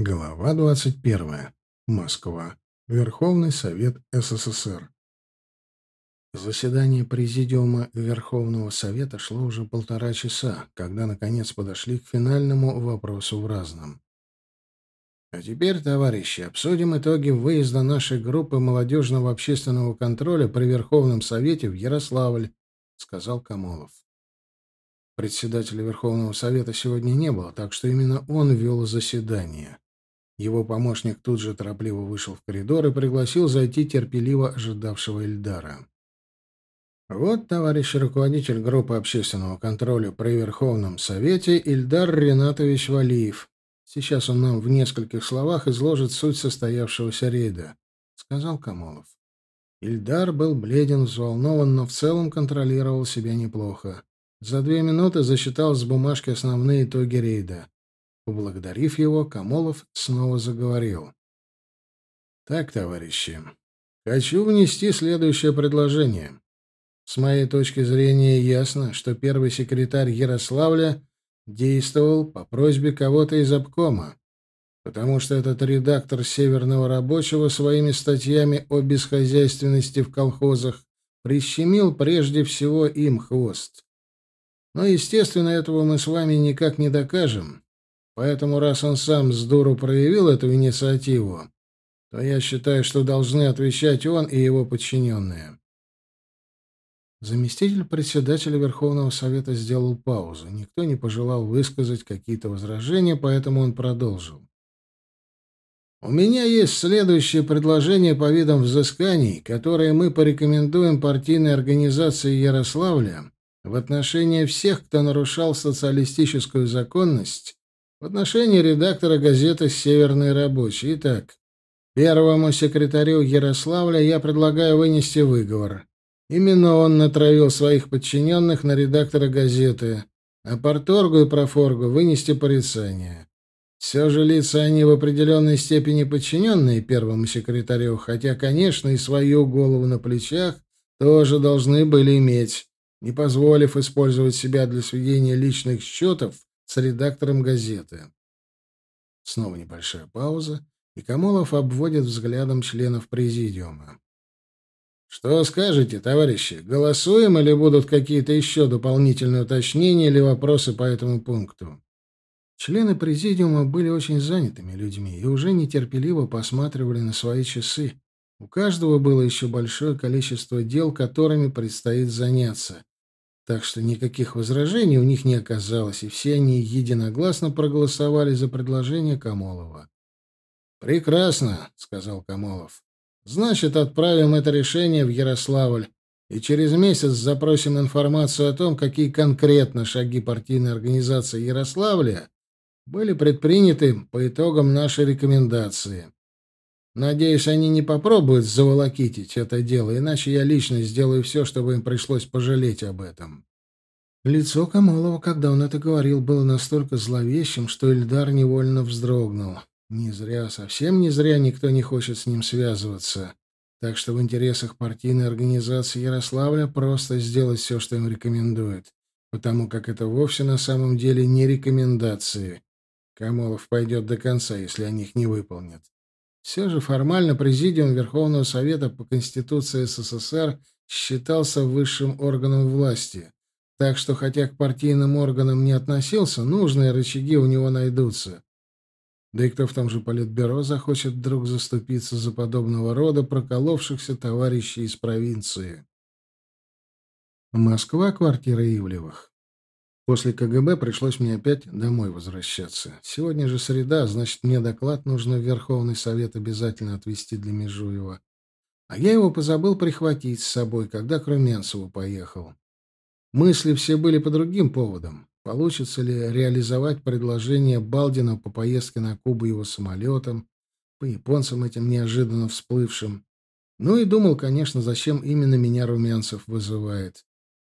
Глава 21. Москва. Верховный Совет СССР. Заседание Президиума Верховного Совета шло уже полтора часа, когда, наконец, подошли к финальному вопросу в разном. А теперь, товарищи, обсудим итоги выезда нашей группы молодежного общественного контроля при Верховном Совете в Ярославль, сказал Камолов. Председателя Верховного Совета сегодня не было, так что именно он вел заседание. Его помощник тут же торопливо вышел в коридор и пригласил зайти терпеливо ожидавшего Эльдара. «Вот, товарищ руководитель группы общественного контроля при Верховном Совете Ильдар Ренатович Валиев. Сейчас он нам в нескольких словах изложит суть состоявшегося рейда», — сказал Камолов. Ильдар был бледен, взволнован, но в целом контролировал себя неплохо. За две минуты засчитал с бумажки основные итоги рейда. Поблагодарив его, Камолов снова заговорил. «Так, товарищи, хочу внести следующее предложение. С моей точки зрения ясно, что первый секретарь Ярославля действовал по просьбе кого-то из обкома, потому что этот редактор «Северного рабочего» своими статьями о бесхозяйственности в колхозах прищемил прежде всего им хвост. Но, естественно, этого мы с вами никак не докажем, Поэтому, раз он сам с дуру проявил эту инициативу, то я считаю, что должны отвечать он и его подчиненные. Заместитель председателя Верховного Совета сделал паузу. Никто не пожелал высказать какие-то возражения, поэтому он продолжил. У меня есть следующее предложение по видам взысканий, которые мы порекомендуем партийной организации Ярославля в отношении всех, кто нарушал социалистическую законность в отношении редактора газеты «Северный рабочий». Итак, первому секретарю Ярославля я предлагаю вынести выговор. Именно он натравил своих подчиненных на редактора газеты, а порторгу и профоргу вынести порицание. Все же лица они в определенной степени подчиненные первому секретарю, хотя, конечно, и свою голову на плечах тоже должны были иметь, не позволив использовать себя для сведения личных счетов с редактором газеты. Снова небольшая пауза, и Камолов обводит взглядом членов президиума. «Что скажете, товарищи? Голосуем или будут какие-то еще дополнительные уточнения или вопросы по этому пункту?» Члены президиума были очень занятыми людьми и уже нетерпеливо посматривали на свои часы. У каждого было еще большое количество дел, которыми предстоит заняться, так что никаких возражений у них не оказалось, и все они единогласно проголосовали за предложение Камолова. «Прекрасно», — сказал Камолов. «Значит, отправим это решение в Ярославль, и через месяц запросим информацию о том, какие конкретно шаги партийной организации Ярославля были предприняты по итогам нашей рекомендации. Надеюсь, они не попробуют заволокитить это дело, иначе я лично сделаю все, чтобы им пришлось пожалеть об этом. Лицо Камалова, когда он это говорил, было настолько зловещим, что Эльдар невольно вздрогнул. Не зря, совсем не зря никто не хочет с ним связываться. Так что в интересах партийной организации Ярославля просто сделать все, что им рекомендуют, потому как это вовсе на самом деле не рекомендации. Камолов пойдет до конца, если они их не выполнят. Все же формально Президиум Верховного Совета по Конституции СССР считался высшим органом власти, так что хотя к партийным органам не относился, нужные рычаги у него найдутся. Да и кто в том же политбюро захочет вдруг заступиться за подобного рода проколовшихся товарищей из провинции? Москва, квартира Ивлевых. После КГБ пришлось мне опять домой возвращаться. Сегодня же среда, значит, мне доклад нужно в Верховный Совет обязательно отвезти для Межуева. А я его позабыл прихватить с собой, когда к Румянцеву поехал. Мысли все были по другим поводам. Получится ли реализовать предложение Балдина по поездке на Кубу его самолетом, по японцам этим неожиданно всплывшим. Ну и думал, конечно, зачем именно меня Румянцев вызывает.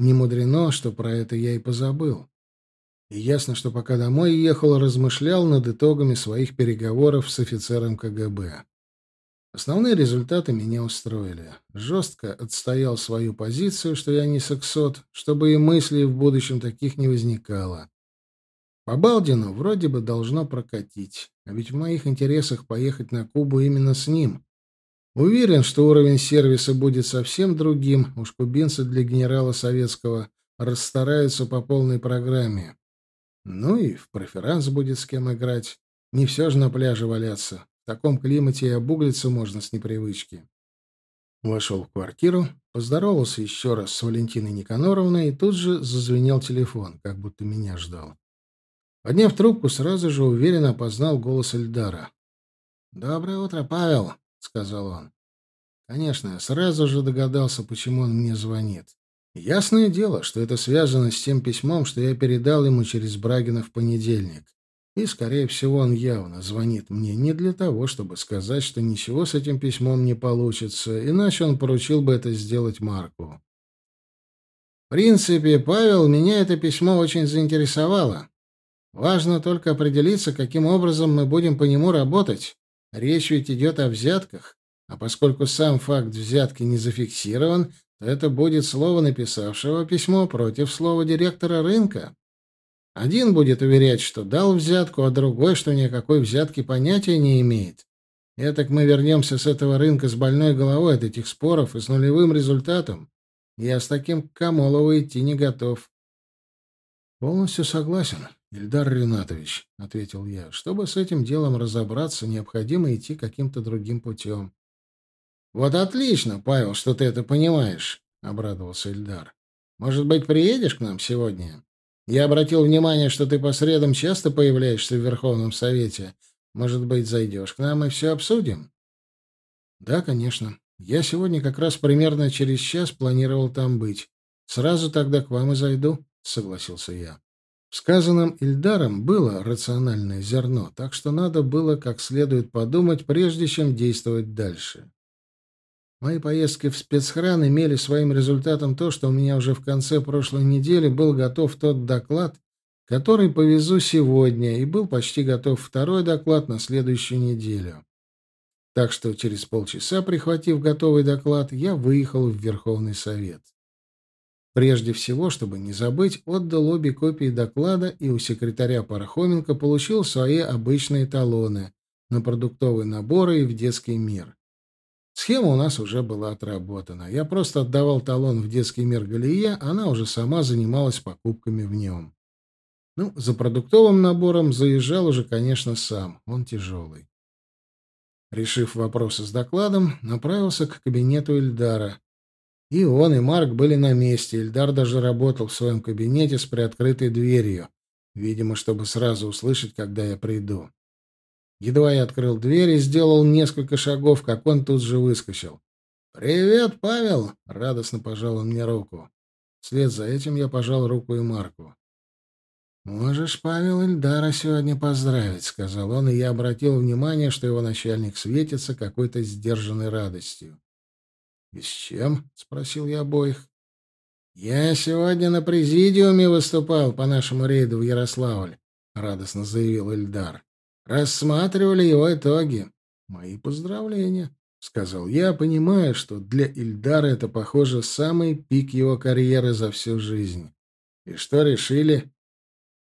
Не мудрено, что про это я и позабыл. И ясно, что пока домой ехал, размышлял над итогами своих переговоров с офицером КГБ. Основные результаты меня устроили. Жестко отстоял свою позицию, что я не сексот, чтобы и мыслей в будущем таких не возникало. По Балдину вроде бы должно прокатить, а ведь в моих интересах поехать на Кубу именно с ним. Уверен, что уровень сервиса будет совсем другим, уж кубинцы для генерала советского расстараются по полной программе. Ну и в преферанс будет с кем играть. Не все же на пляже валяться. В таком климате и обуглиться можно с непривычки. Вошел в квартиру, поздоровался еще раз с Валентиной Никаноровной и тут же зазвенел телефон, как будто меня ждал. Подняв трубку, сразу же уверенно опознал голос Эльдара. «Доброе утро, Павел», — сказал он. Конечно, я сразу же догадался, почему он мне звонит. Ясное дело, что это связано с тем письмом, что я передал ему через Брагина в понедельник. И, скорее всего, он явно звонит мне не для того, чтобы сказать, что ничего с этим письмом не получится, иначе он поручил бы это сделать Марку. В принципе, Павел, меня это письмо очень заинтересовало. Важно только определиться, каким образом мы будем по нему работать. Речь ведь идет о взятках, а поскольку сам факт взятки не зафиксирован, то это будет слово написавшего письмо против слова директора рынка. Один будет уверять, что дал взятку, а другой, что никакой взятки понятия не имеет. Этак мы вернемся с этого рынка с больной головой от этих споров и с нулевым результатом. Я с таким к Камолову идти не готов. Полностью согласен, Ильдар Ринатович, — ответил я. Чтобы с этим делом разобраться, необходимо идти каким-то другим путем. — Вот отлично, Павел, что ты это понимаешь, — обрадовался Ильдар. — Может быть, приедешь к нам сегодня? Я обратил внимание, что ты по средам часто появляешься в Верховном Совете. Может быть, зайдешь к нам и все обсудим? Да, конечно. Я сегодня как раз примерно через час планировал там быть. Сразу тогда к вам и зайду, согласился я. В сказанном Ильдаром было рациональное зерно, так что надо было как следует подумать, прежде чем действовать дальше. Мои поездки в спецхран имели своим результатом то, что у меня уже в конце прошлой недели был готов тот доклад, который повезу сегодня, и был почти готов второй доклад на следующую неделю. Так что через полчаса, прихватив готовый доклад, я выехал в Верховный Совет. Прежде всего, чтобы не забыть, отдал обе копии доклада и у секретаря Пархоменко получил свои обычные талоны на продуктовые наборы и в детский мир. Схема у нас уже была отработана. Я просто отдавал талон в детский мир Галие, она уже сама занималась покупками в нем. Ну, за продуктовым набором заезжал уже, конечно, сам. Он тяжелый. Решив вопросы с докладом, направился к кабинету Ильдара. И он, и Марк были на месте. Ильдар даже работал в своем кабинете с приоткрытой дверью, видимо, чтобы сразу услышать, когда я приду. Едва я открыл дверь и сделал несколько шагов, как он тут же выскочил. «Привет, Павел!» — радостно пожал он мне руку. Вслед за этим я пожал руку и Марку. «Можешь, Павел Ильдара, сегодня поздравить», — сказал он, и я обратил внимание, что его начальник светится какой-то сдержанной радостью. «И с чем?» — спросил я обоих. «Я сегодня на президиуме выступал по нашему рейду в Ярославль», — радостно заявил Ильдар. Рассматривали его итоги. Мои поздравления, сказал я, понимая, что для Ильдара это, похоже, самый пик его карьеры за всю жизнь. И что решили?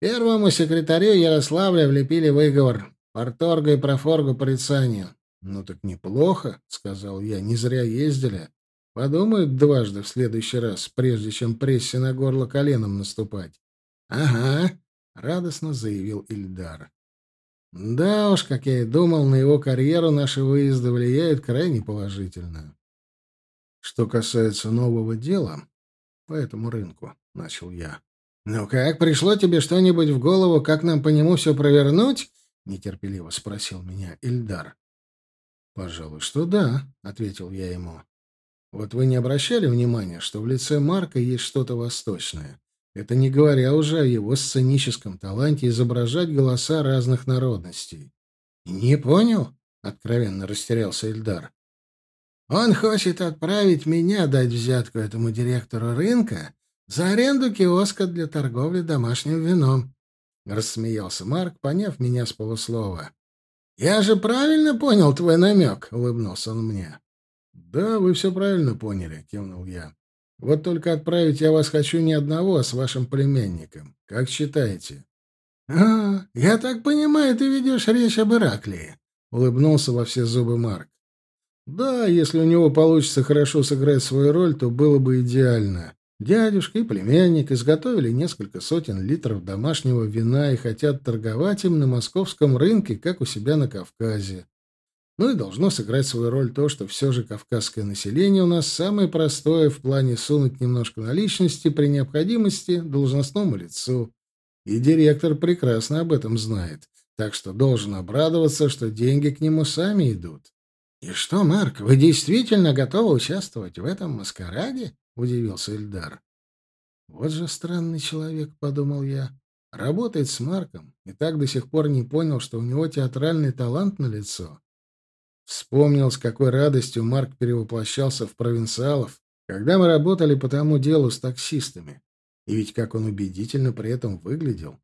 Первому секретарю Ярославля влепили выговор. Порторгу и профоргу порицанию. «Ну так неплохо», — сказал я, — «не зря ездили. Подумают дважды в следующий раз, прежде чем прессе на горло коленом наступать». «Ага», — радостно заявил Ильдар. Да уж, как я и думал, на его карьеру наши выезды влияют крайне положительно. Что касается нового дела по этому рынку, — начал я. «Ну как, пришло тебе что-нибудь в голову, как нам по нему все провернуть?» — нетерпеливо спросил меня Ильдар. «Пожалуй, что да», — ответил я ему. «Вот вы не обращали внимания, что в лице Марка есть что-то восточное? Это не говоря уже о его сценическом таланте изображать голоса разных народностей. «Не понял?» — откровенно растерялся Эльдар. «Он хочет отправить меня дать взятку этому директору рынка за аренду киоска для торговли домашним вином», — рассмеялся Марк, поняв меня с полуслова. «Я же правильно понял твой намек?» — улыбнулся он мне. «Да, вы все правильно поняли», — кивнул я. Вот только отправить я вас хочу не одного, а с вашим племянником. Как считаете? «А, я так понимаю, ты ведешь речь об Ираклии», — улыбнулся во все зубы Марк. «Да, если у него получится хорошо сыграть свою роль, то было бы идеально. Дядюшка и племянник изготовили несколько сотен литров домашнего вина и хотят торговать им на московском рынке, как у себя на Кавказе. Ну и должно сыграть свою роль то, что все же кавказское население у нас самое простое в плане сунуть немножко наличности при необходимости должностному лицу. И директор прекрасно об этом знает, так что должен обрадоваться, что деньги к нему сами идут. — И что, Марк, вы действительно готовы участвовать в этом маскараде? — удивился Эльдар. «Вот же странный человек», — подумал я. «Работает с Марком и так до сих пор не понял, что у него театральный талант на лицо. Вспомнил, с какой радостью Марк перевоплощался в провинциалов, когда мы работали по тому делу с таксистами. И ведь как он убедительно при этом выглядел.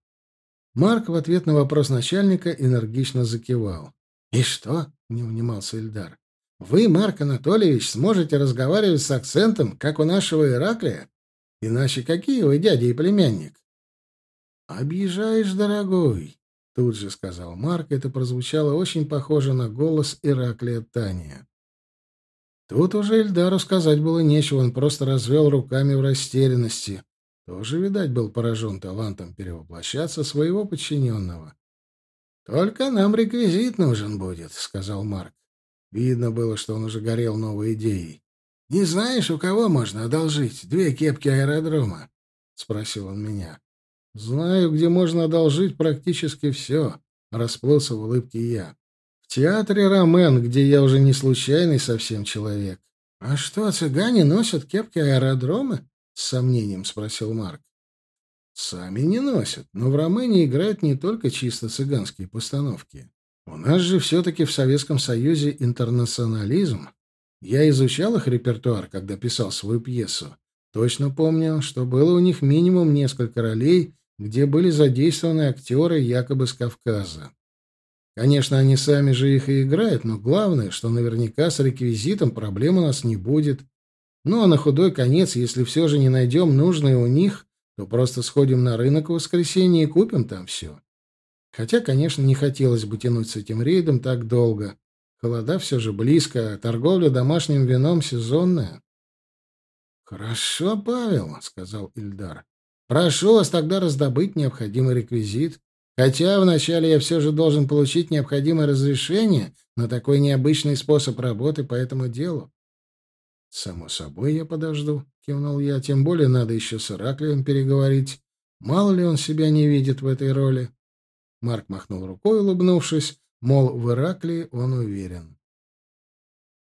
Марк в ответ на вопрос начальника энергично закивал. «И что?» — не унимался Эльдар. Вы, Марк Анатольевич, сможете разговаривать с акцентом, как у нашего Ираклия? Иначе какие вы дядя и племянник? «Объезжаешь, дорогой», — тут же сказал Марк. Это прозвучало очень похоже на голос Ираклия Тания. Тут уже Эльдару сказать было нечего, он просто развел руками в растерянности. Тоже, видать, был поражен талантом перевоплощаться своего подчиненного. «Только нам реквизит нужен будет», — сказал Марк. Видно было, что он уже горел новой идеей. «Не знаешь, у кого можно одолжить две кепки аэродрома?» — спросил он меня. «Знаю, где можно одолжить практически все», — расплылся в улыбке я. «В театре «Ромен», где я уже не случайный совсем человек». «А что, цыгане носят кепки аэродрома?» — с сомнением спросил Марк. «Сами не носят, но в «Ромене» играют не только чисто цыганские постановки. У нас же все-таки в Советском Союзе интернационализм. Я изучал их репертуар, когда писал свою пьесу. Точно помню, что было у них минимум несколько ролей, где были задействованы актеры якобы с Кавказа. Конечно, они сами же их и играют, но главное, что наверняка с реквизитом проблем у нас не будет. Ну а на худой конец, если все же не найдем нужное у них, то просто сходим на рынок в воскресенье и купим там все. Хотя, конечно, не хотелось бы тянуть с этим рейдом так долго. Холода все же близко, а торговля домашним вином сезонная. «Хорошо, Павел», — сказал Ильдар. «Прошу вас тогда раздобыть необходимый реквизит. Хотя вначале я все же должен получить необходимое разрешение на такой необычный способ работы по этому делу». «Само собой я подожду», — кивнул я. «Тем более надо еще с Ираклием переговорить. Мало ли он себя не видит в этой роли». Марк махнул рукой, улыбнувшись, мол, в Ираклии он уверен.